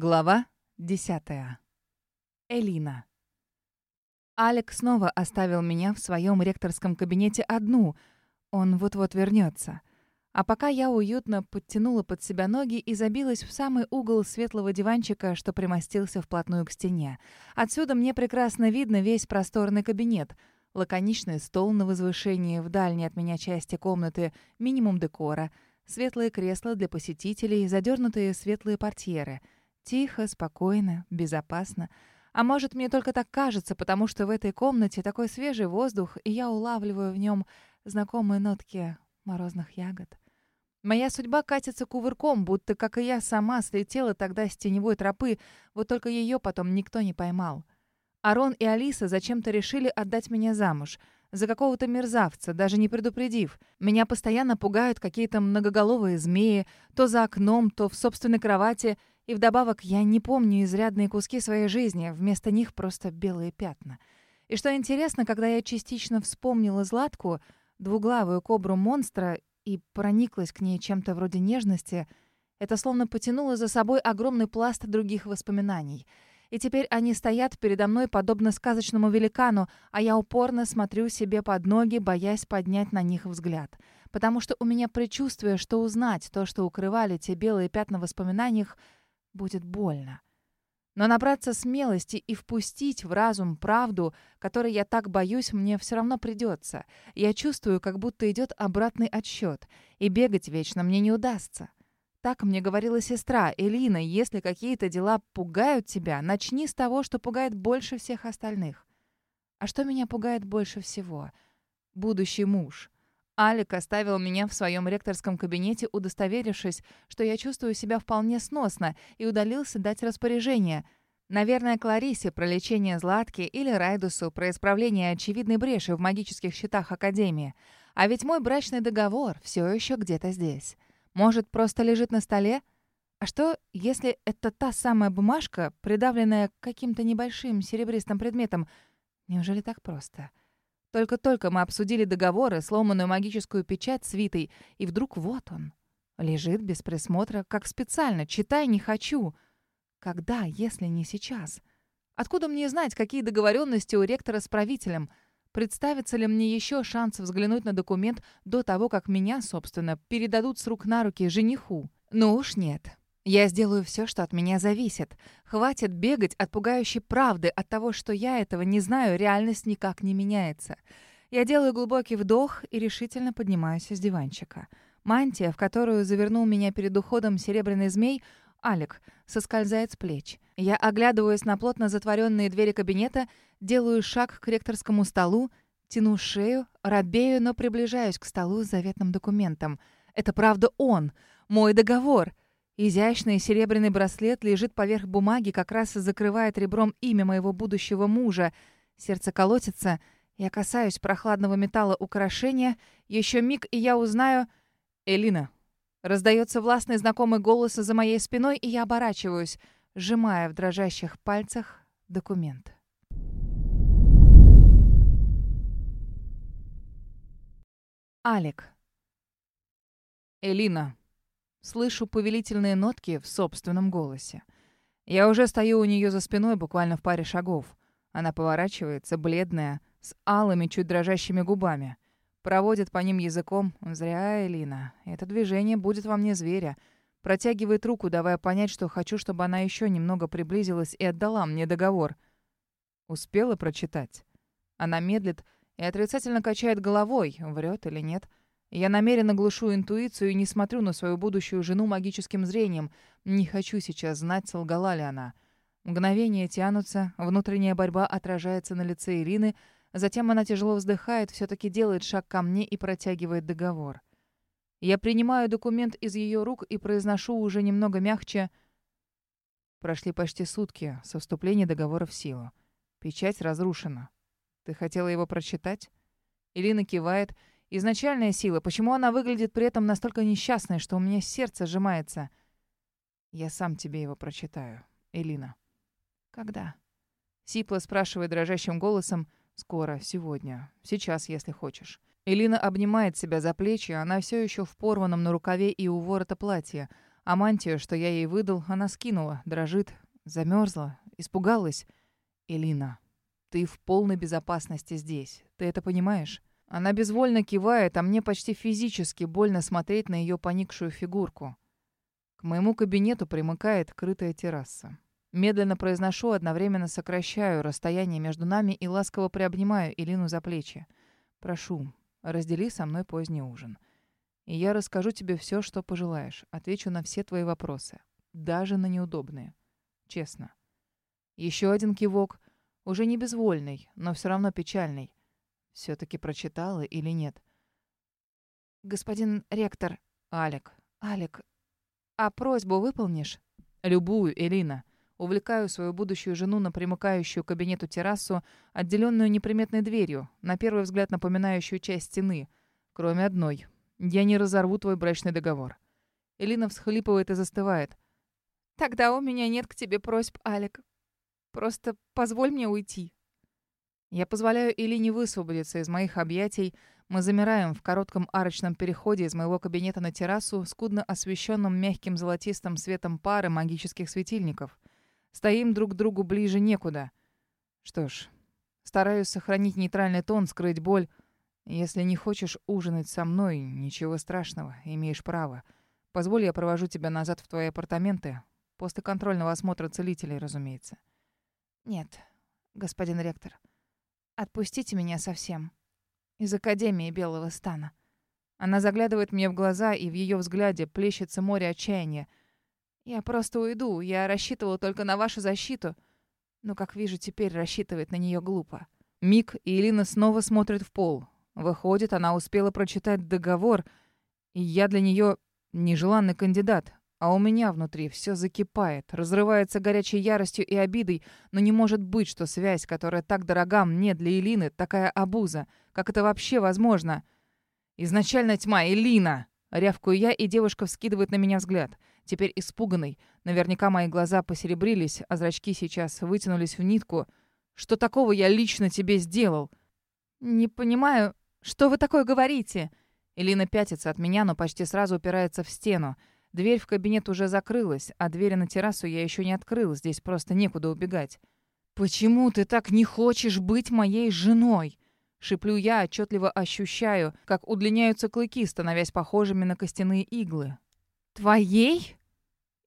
Глава десятая. Элина. Алек снова оставил меня в своем ректорском кабинете одну. Он вот-вот вернется. А пока я уютно подтянула под себя ноги и забилась в самый угол светлого диванчика, что примостился вплотную к стене. Отсюда мне прекрасно видно весь просторный кабинет. Лаконичный стол на возвышении в дальней от меня части комнаты, минимум декора, светлые кресла для посетителей, задернутые светлые портьеры — Тихо, спокойно, безопасно. А может, мне только так кажется, потому что в этой комнате такой свежий воздух, и я улавливаю в нем знакомые нотки морозных ягод. Моя судьба катится кувырком, будто, как и я сама, слетела тогда с теневой тропы, вот только ее потом никто не поймал. Арон и Алиса зачем-то решили отдать меня замуж. За какого-то мерзавца, даже не предупредив. Меня постоянно пугают какие-то многоголовые змеи, то за окном, то в собственной кровати — и вдобавок я не помню изрядные куски своей жизни, вместо них просто белые пятна. И что интересно, когда я частично вспомнила Златку, двуглавую кобру монстра, и прониклась к ней чем-то вроде нежности, это словно потянуло за собой огромный пласт других воспоминаний. И теперь они стоят передо мной подобно сказочному великану, а я упорно смотрю себе под ноги, боясь поднять на них взгляд. Потому что у меня предчувствие, что узнать то, что укрывали те белые пятна в воспоминаниях, будет больно. Но набраться смелости и впустить в разум правду, которой я так боюсь, мне все равно придется. Я чувствую, как будто идет обратный отсчет, и бегать вечно мне не удастся. Так мне говорила сестра, Элина, если какие-то дела пугают тебя, начни с того, что пугает больше всех остальных. А что меня пугает больше всего? Будущий муж — Алик оставил меня в своем ректорском кабинете, удостоверившись, что я чувствую себя вполне сносно, и удалился дать распоряжение. Наверное, Кларисе про лечение Златки или Райдусу про исправление очевидной бреши в магических счетах Академии. А ведь мой брачный договор все еще где-то здесь. Может, просто лежит на столе? А что, если это та самая бумажка, придавленная каким-то небольшим серебристым предметом? Неужели так просто? — только-только мы обсудили договоры, сломанную магическую печать с Витой, и вдруг вот он. Лежит без присмотра, как специально, читай не хочу. Когда, если не сейчас? Откуда мне знать, какие договоренности у ректора с правителем? Представится ли мне еще шанс взглянуть на документ до того, как меня, собственно, передадут с рук на руки жениху? Ну уж нет. Я сделаю все, что от меня зависит. Хватит бегать от пугающей правды, от того, что я этого не знаю, реальность никак не меняется. Я делаю глубокий вдох и решительно поднимаюсь из диванчика. Мантия, в которую завернул меня перед уходом серебряный змей, Алик, соскользает с плеч. Я оглядываюсь на плотно затворенные двери кабинета, делаю шаг к ректорскому столу, тяну шею, робею, но приближаюсь к столу с заветным документом. Это правда он, мой договор — Изящный серебряный браслет лежит поверх бумаги, как раз и закрывает ребром имя моего будущего мужа. Сердце колотится. Я касаюсь прохладного металла украшения. Еще миг, и я узнаю... «Элина». Раздается властный знакомый голос за моей спиной, и я оборачиваюсь, сжимая в дрожащих пальцах документ. Алик. «Элина, Слышу повелительные нотки в собственном голосе. Я уже стою у нее за спиной буквально в паре шагов. Она поворачивается, бледная, с алыми, чуть дрожащими губами. Проводит по ним языком. Зря, Элина. Это движение будет во мне зверя. Протягивает руку, давая понять, что хочу, чтобы она еще немного приблизилась и отдала мне договор. Успела прочитать. Она медлит и отрицательно качает головой, врет или нет. Я намеренно глушу интуицию и не смотрю на свою будущую жену магическим зрением. Не хочу сейчас знать, солгала ли она. Мгновения тянутся, внутренняя борьба отражается на лице Ирины, затем она тяжело вздыхает, все-таки делает шаг ко мне и протягивает договор. Я принимаю документ из ее рук и произношу уже немного мягче. Прошли почти сутки со вступления договора в силу. Печать разрушена. Ты хотела его прочитать? Ирина кивает Изначальная сила. Почему она выглядит при этом настолько несчастной, что у меня сердце сжимается? Я сам тебе его прочитаю, Элина. Когда? Сипла спрашивает дрожащим голосом. Скоро, сегодня. Сейчас, если хочешь. Элина обнимает себя за плечи, она все еще в порванном на рукаве и у ворота платья. А мантию, что я ей выдал, она скинула, дрожит, замерзла, испугалась. Элина, ты в полной безопасности здесь. Ты это понимаешь? Она безвольно кивает, а мне почти физически больно смотреть на ее поникшую фигурку. К моему кабинету примыкает крытая терраса. Медленно произношу, одновременно сокращаю расстояние между нами и ласково приобнимаю Илину за плечи. Прошу, раздели со мной поздний ужин. И я расскажу тебе все, что пожелаешь. Отвечу на все твои вопросы. Даже на неудобные. Честно. Еще один кивок. Уже не безвольный, но все равно печальный. Все-таки прочитала или нет? «Господин ректор...» «Алек». «Алек, а просьбу выполнишь?» «Любую, Элина». Увлекаю свою будущую жену на примыкающую к кабинету террасу, отделенную неприметной дверью, на первый взгляд напоминающую часть стены. Кроме одной — я не разорву твой брачный договор. Элина всхлипывает и застывает. Тогда у меня нет к тебе просьб, Алик. Просто позволь мне уйти. Я позволяю Элине высвободиться из моих объятий. Мы замираем в коротком арочном переходе из моего кабинета на террасу, скудно освещенном мягким золотистым светом пары магических светильников. Стоим друг к другу ближе некуда. Что ж, стараюсь сохранить нейтральный тон, скрыть боль. Если не хочешь ужинать со мной, ничего страшного, имеешь право. Позволь, я провожу тебя назад в твои апартаменты. После контрольного осмотра целителей, разумеется. Нет, господин ректор. Отпустите меня совсем. Из Академии Белого Стана. Она заглядывает мне в глаза, и в ее взгляде плещется море отчаяния. Я просто уйду. Я рассчитывала только на вашу защиту. Но, как вижу, теперь рассчитывать на нее глупо. Миг, и Илина снова смотрит в пол. Выходит, она успела прочитать договор, и я для нее нежеланный кандидат. А у меня внутри все закипает, разрывается горячей яростью и обидой, но не может быть, что связь, которая так дорога мне для Элины, такая обуза. Как это вообще возможно? Изначально тьма, Элина! Рявкую я, и девушка вскидывает на меня взгляд. Теперь испуганный. Наверняка мои глаза посеребрились, а зрачки сейчас вытянулись в нитку. Что такого я лично тебе сделал? Не понимаю, «Что вы такое говорите?» Элина пятится от меня, но почти сразу упирается в стену. Дверь в кабинет уже закрылась, а двери на террасу я еще не открыл, здесь просто некуда убегать. «Почему ты так не хочешь быть моей женой?» Шиплю я, отчетливо ощущаю, как удлиняются клыки, становясь похожими на костяные иглы. «Твоей?»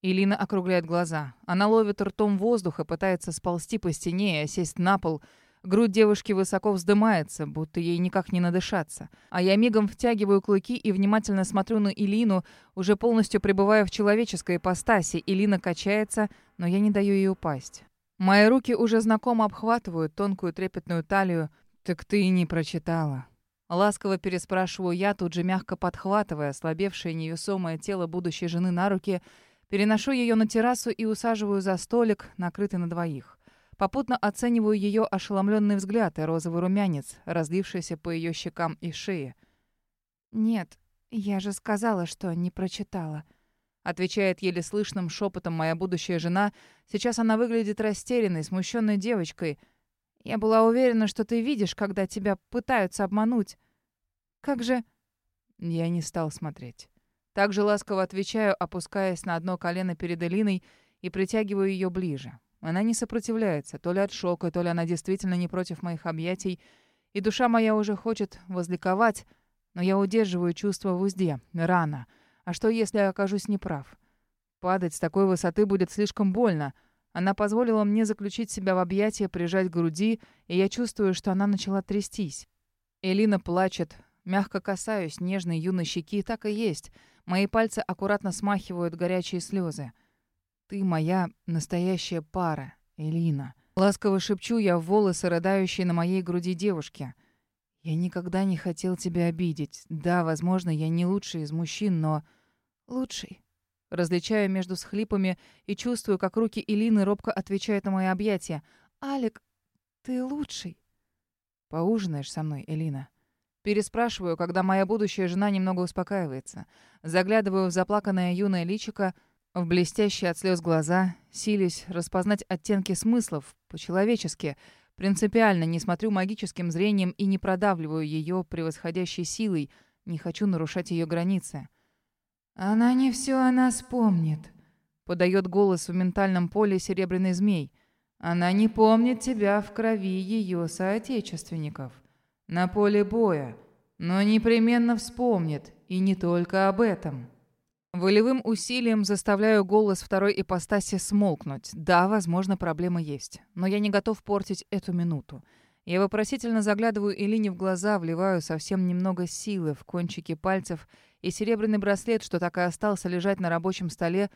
Илина округляет глаза. Она ловит ртом воздух и пытается сползти по стене и сесть на пол, Грудь девушки высоко вздымается, будто ей никак не надышаться. А я мигом втягиваю клыки и внимательно смотрю на Илину, уже полностью пребывая в человеческой ипостаси. Илина качается, но я не даю ей упасть. Мои руки уже знакомо обхватывают тонкую трепетную талию. «Так ты и не прочитала». Ласково переспрашиваю я, тут же мягко подхватывая ослабевшее невесомое тело будущей жены на руки, переношу ее на террасу и усаживаю за столик, накрытый на двоих. Попутно оцениваю ее ошеломленный взгляд и розовый румянец, разлившийся по ее щекам и шее. «Нет, я же сказала, что не прочитала», — отвечает еле слышным шепотом моя будущая жена. Сейчас она выглядит растерянной, смущенной девочкой. «Я была уверена, что ты видишь, когда тебя пытаются обмануть. Как же...» Я не стал смотреть. Так же ласково отвечаю, опускаясь на одно колено перед Элиной и притягиваю ее ближе. Она не сопротивляется, то ли от шока, то ли она действительно не против моих объятий. И душа моя уже хочет возликовать, но я удерживаю чувство в узде. Рано. А что, если я окажусь неправ? Падать с такой высоты будет слишком больно. Она позволила мне заключить себя в объятия, прижать к груди, и я чувствую, что она начала трястись. Элина плачет. Мягко касаюсь нежной юной щеки, так и есть. Мои пальцы аккуратно смахивают горячие слезы. Ты моя настоящая пара, Элина. Ласково шепчу я в волосы рыдающей на моей груди девушки. Я никогда не хотел тебя обидеть. Да, возможно, я не лучший из мужчин, но... Лучший. Различаю между схлипами и чувствую, как руки Элины робко отвечают на мои объятия. «Алик, ты лучший». «Поужинаешь со мной, Элина?» Переспрашиваю, когда моя будущая жена немного успокаивается. Заглядываю в заплаканное юное личико — в блестящие от слез глаза, сились распознать оттенки смыслов, по-человечески. Принципиально не смотрю магическим зрением и не продавливаю ее превосходящей силой, не хочу нарушать ее границы. «Она не все о нас помнит», — подает голос в ментальном поле серебряный змей. «Она не помнит тебя в крови ее соотечественников, на поле боя, но непременно вспомнит, и не только об этом». Волевым усилием заставляю голос второй ипостаси смолкнуть. Да, возможно, проблема есть. Но я не готов портить эту минуту. Я вопросительно заглядываю Элине в глаза, вливаю совсем немного силы в кончики пальцев, и серебряный браслет, что так и остался лежать на рабочем столе,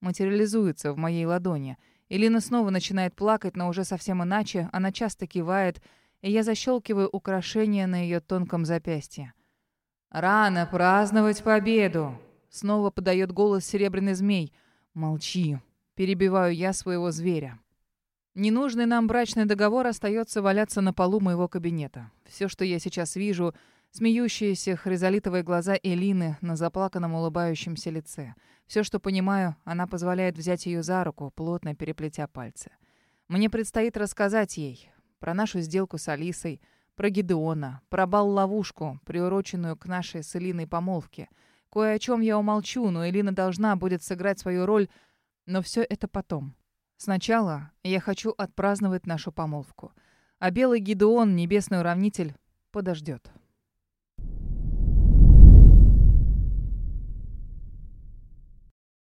материализуется в моей ладони. Элина снова начинает плакать, но уже совсем иначе. Она часто кивает, и я защелкиваю украшение на ее тонком запястье. «Рано праздновать победу!» Снова подает голос серебряный змей. «Молчи!» Перебиваю я своего зверя. Ненужный нам брачный договор остается валяться на полу моего кабинета. Все, что я сейчас вижу, смеющиеся хризолитовые глаза Элины на заплаканном улыбающемся лице. Все, что понимаю, она позволяет взять ее за руку, плотно переплетя пальцы. Мне предстоит рассказать ей про нашу сделку с Алисой, про Гидеона, про бал-ловушку, приуроченную к нашей с Элиной помолвке — Кое о чем я умолчу, но Элина должна будет сыграть свою роль, но все это потом. Сначала я хочу отпраздновать нашу помолвку. А белый Гидеон, небесный уравнитель, подождет.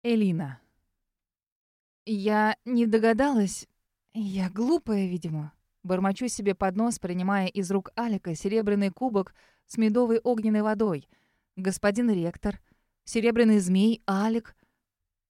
Элина. Я не догадалась. Я глупая, видимо. Бормочу себе под нос, принимая из рук Алика серебряный кубок с медовой огненной водой — господин ректор, серебряный змей, Алик.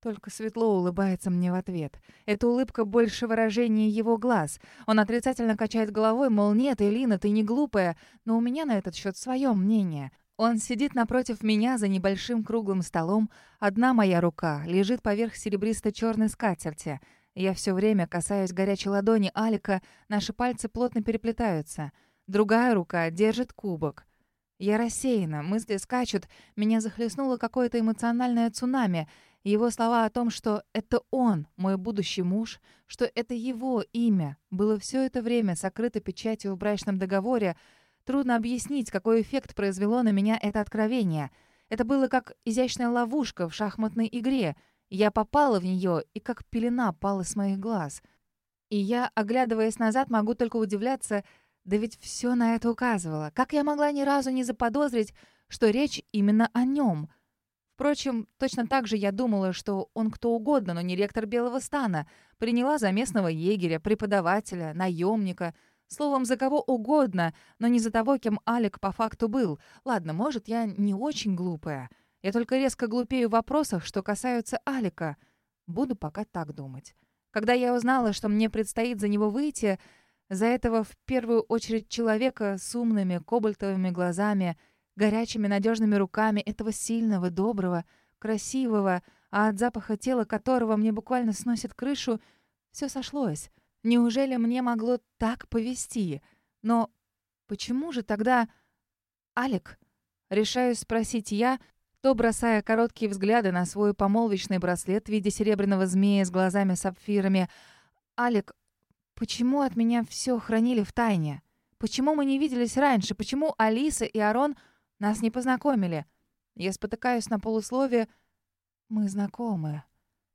Только светло улыбается мне в ответ. Эта улыбка больше выражение его глаз. Он отрицательно качает головой, мол, нет, Элина, ты не глупая, но у меня на этот счет свое мнение. Он сидит напротив меня за небольшим круглым столом. Одна моя рука лежит поверх серебристо-черной скатерти. Я все время касаюсь горячей ладони Алика, наши пальцы плотно переплетаются. Другая рука держит кубок. Я рассеяна, мысли скачут, меня захлестнуло какое-то эмоциональное цунами. Его слова о том, что это он, мой будущий муж, что это его имя, было все это время сокрыто печатью в брачном договоре. Трудно объяснить, какой эффект произвело на меня это откровение. Это было как изящная ловушка в шахматной игре. Я попала в нее, и как пелена пала с моих глаз. И я, оглядываясь назад, могу только удивляться — да ведь все на это указывало. Как я могла ни разу не заподозрить, что речь именно о нем? Впрочем, точно так же я думала, что он кто угодно, но не ректор Белого стана. Приняла за местного егеря, преподавателя, наемника. Словом, за кого угодно, но не за того, кем Алик по факту был. Ладно, может, я не очень глупая. Я только резко глупею в вопросах, что касаются Алика. Буду пока так думать. Когда я узнала, что мне предстоит за него выйти, за этого в первую очередь человека с умными кобальтовыми глазами, горячими надежными руками, этого сильного, доброго, красивого, а от запаха тела которого мне буквально сносит крышу, все сошлось. Неужели мне могло так повести? Но почему же тогда... Алик? Решаюсь спросить я, то бросая короткие взгляды на свой помолвочный браслет в виде серебряного змея с глазами-сапфирами. «Алик, Почему от меня все хранили в тайне? Почему мы не виделись раньше? Почему Алиса и Арон нас не познакомили? Я спотыкаюсь на полусловие «Мы знакомы».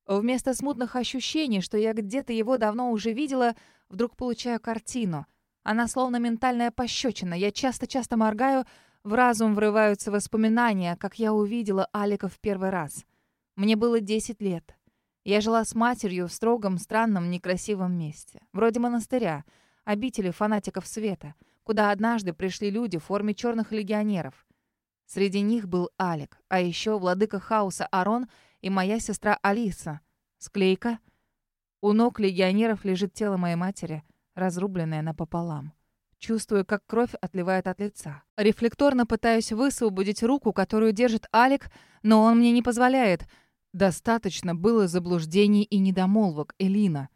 Вместо смутных ощущений, что я где-то его давно уже видела, вдруг получаю картину. Она словно ментальная пощечина. Я часто-часто моргаю, в разум врываются воспоминания, как я увидела Алика в первый раз. Мне было 10 лет. Я жила с матерью в строгом, странном, некрасивом месте. Вроде монастыря, обители фанатиков света, куда однажды пришли люди в форме черных легионеров. Среди них был Алик, а еще владыка хаоса Арон и моя сестра Алиса. Склейка. У ног легионеров лежит тело моей матери, разрубленное напополам. Чувствую, как кровь отливает от лица. Рефлекторно пытаюсь высвободить руку, которую держит Алик, но он мне не позволяет — Достаточно было заблуждений и недомолвок, Элина.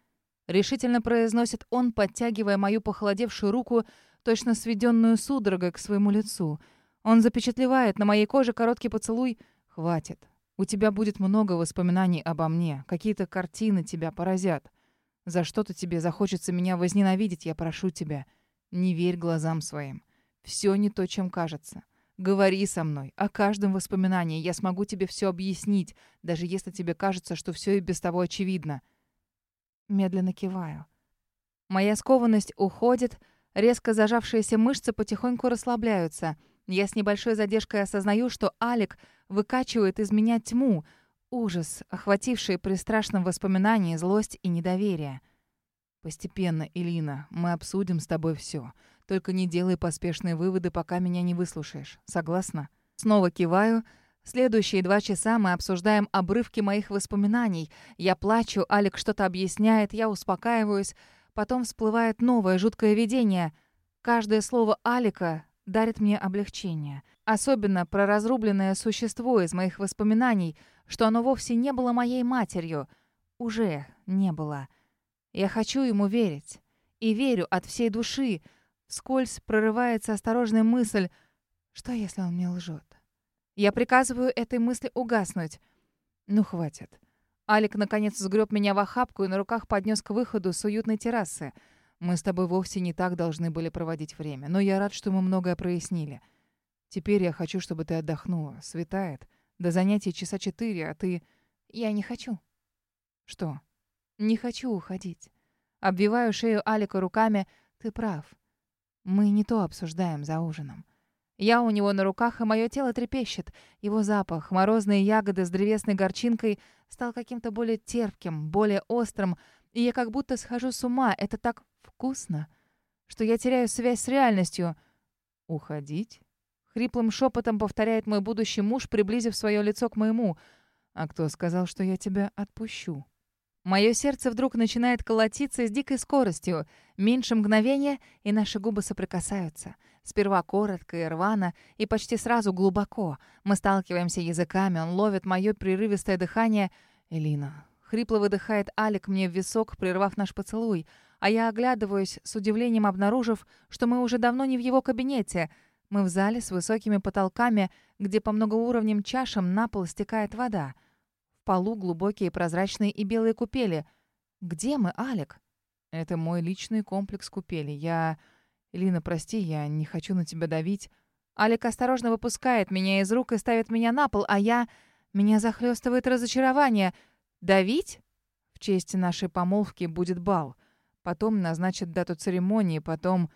Решительно произносит он, подтягивая мою похолодевшую руку, точно сведенную судорогой к своему лицу. Он запечатлевает на моей коже короткий поцелуй. «Хватит. У тебя будет много воспоминаний обо мне. Какие-то картины тебя поразят. За что-то тебе захочется меня возненавидеть, я прошу тебя. Не верь глазам своим. Все не то, чем кажется. Говори со мной о каждом воспоминании. Я смогу тебе все объяснить, даже если тебе кажется, что все и без того очевидно. Медленно киваю. Моя скованность уходит, резко зажавшиеся мышцы потихоньку расслабляются. Я с небольшой задержкой осознаю, что Алик выкачивает из меня тьму, ужас, охвативший при страшном воспоминании злость и недоверие. Постепенно, Илина, мы обсудим с тобой все. Только не делай поспешные выводы, пока меня не выслушаешь. Согласна? Снова киваю. Следующие два часа мы обсуждаем обрывки моих воспоминаний. Я плачу, Алик что-то объясняет, я успокаиваюсь. Потом всплывает новое жуткое видение. Каждое слово Алика дарит мне облегчение. Особенно про разрубленное существо из моих воспоминаний, что оно вовсе не было моей матерью. Уже не было. Я хочу ему верить. И верю от всей души, Скользь прорывается осторожная мысль, что если он мне лжет? Я приказываю этой мысли угаснуть. Ну, хватит. Алик наконец сгреб меня в охапку и на руках поднес к выходу с уютной террасы. Мы с тобой вовсе не так должны были проводить время, но я рад, что мы многое прояснили. Теперь я хочу, чтобы ты отдохнула. Светает. До занятий часа четыре, а ты... Я не хочу. Что? Не хочу уходить. Обвиваю шею Алика руками. Ты прав. Мы не то обсуждаем за ужином. Я у него на руках, и мое тело трепещет. Его запах, морозные ягоды с древесной горчинкой, стал каким-то более терпким, более острым, и я как будто схожу с ума. Это так вкусно, что я теряю связь с реальностью. «Уходить?» — хриплым шепотом повторяет мой будущий муж, приблизив свое лицо к моему. «А кто сказал, что я тебя отпущу?» Мое сердце вдруг начинает колотиться с дикой скоростью. Меньше мгновения, и наши губы соприкасаются. Сперва коротко и рвано, и почти сразу глубоко. Мы сталкиваемся языками, он ловит мое прерывистое дыхание. «Элина». Хрипло выдыхает Алик мне в висок, прервав наш поцелуй. А я оглядываюсь, с удивлением обнаружив, что мы уже давно не в его кабинете. Мы в зале с высокими потолками, где по многоуровневым чашам на пол стекает вода — полу глубокие прозрачные и белые купели. Где мы, Алик? Это мой личный комплекс купели. Я... Лина, прости, я не хочу на тебя давить. Алик осторожно выпускает меня из рук и ставит меня на пол, а я... Меня захлестывает разочарование. Давить? В честь нашей помолвки будет бал. Потом назначат дату церемонии, потом...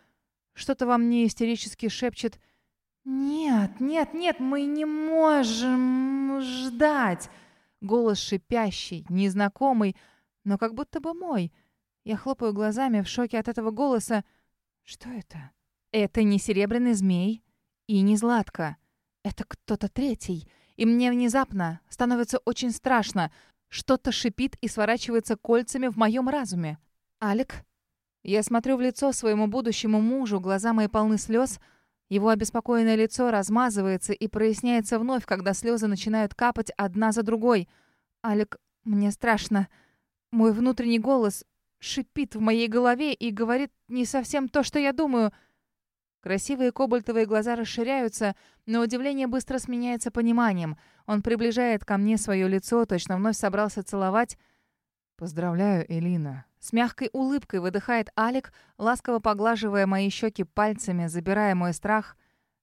Что-то во мне истерически шепчет... «Нет, нет, нет, мы не можем ждать!» Голос шипящий, незнакомый, но как будто бы мой. Я хлопаю глазами в шоке от этого голоса. Что это? Это не серебряный змей и не Златка. Это кто-то третий. И мне внезапно становится очень страшно. Что-то шипит и сворачивается кольцами в моем разуме. «Алик?» Я смотрю в лицо своему будущему мужу, глаза мои полны слез — его обеспокоенное лицо размазывается и проясняется вновь, когда слезы начинают капать одна за другой. «Алик, мне страшно. Мой внутренний голос шипит в моей голове и говорит не совсем то, что я думаю». Красивые кобальтовые глаза расширяются, но удивление быстро сменяется пониманием. Он приближает ко мне свое лицо, точно вновь собрался целовать. «Поздравляю, Элина. С мягкой улыбкой выдыхает Алик, ласково поглаживая мои щеки пальцами, забирая мой страх.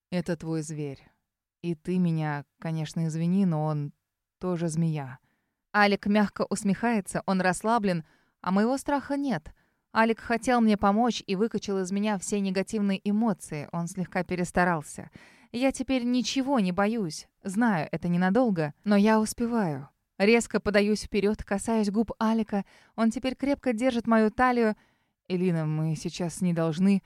«Это твой зверь. И ты меня, конечно, извини, но он тоже змея». Алик мягко усмехается, он расслаблен, а моего страха нет. Алик хотел мне помочь и выкачал из меня все негативные эмоции. Он слегка перестарался. Я теперь ничего не боюсь. Знаю, это ненадолго, но я успеваю. Резко подаюсь вперед, касаюсь губ Алика. Он теперь крепко держит мою талию. «Элина, мы сейчас не должны...»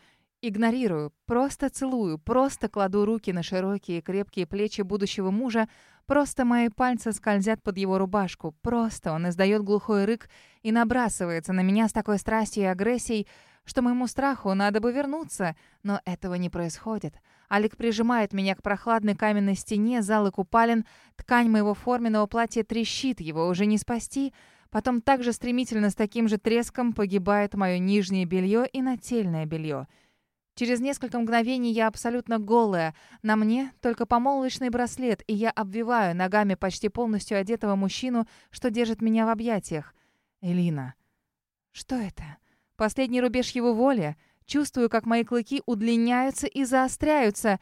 Игнорирую, просто целую, просто кладу руки на широкие крепкие плечи будущего мужа, просто мои пальцы скользят под его рубашку, просто он издает глухой рык и набрасывается на меня с такой страстью и агрессией, что моему страху надо бы вернуться, но этого не происходит. Алик прижимает меня к прохладной каменной стене залы купалин, ткань моего форменного платья трещит, его уже не спасти. Потом также стремительно с таким же треском погибает мое нижнее белье и нательное белье. Через несколько мгновений я абсолютно голая. На мне только помолвочный браслет, и я обвиваю ногами почти полностью одетого мужчину, что держит меня в объятиях. Элина. Что это? Последний рубеж его воли. Чувствую, как мои клыки удлиняются и заостряются.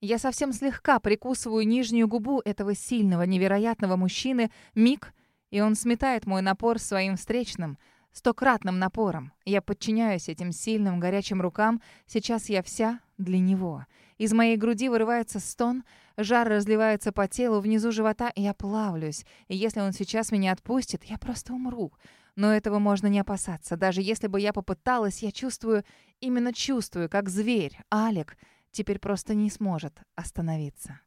Я совсем слегка прикусываю нижнюю губу этого сильного, невероятного мужчины. Миг, и он сметает мой напор своим встречным, стократным напором. Я подчиняюсь этим сильным, горячим рукам. Сейчас я вся для него. Из моей груди вырывается стон, жар разливается по телу, внизу живота, и я плавлюсь. И если он сейчас меня отпустит, я просто умру. Но этого можно не опасаться. Даже если бы я попыталась, я чувствую, именно чувствую, как зверь, Алек, теперь просто не сможет остановиться.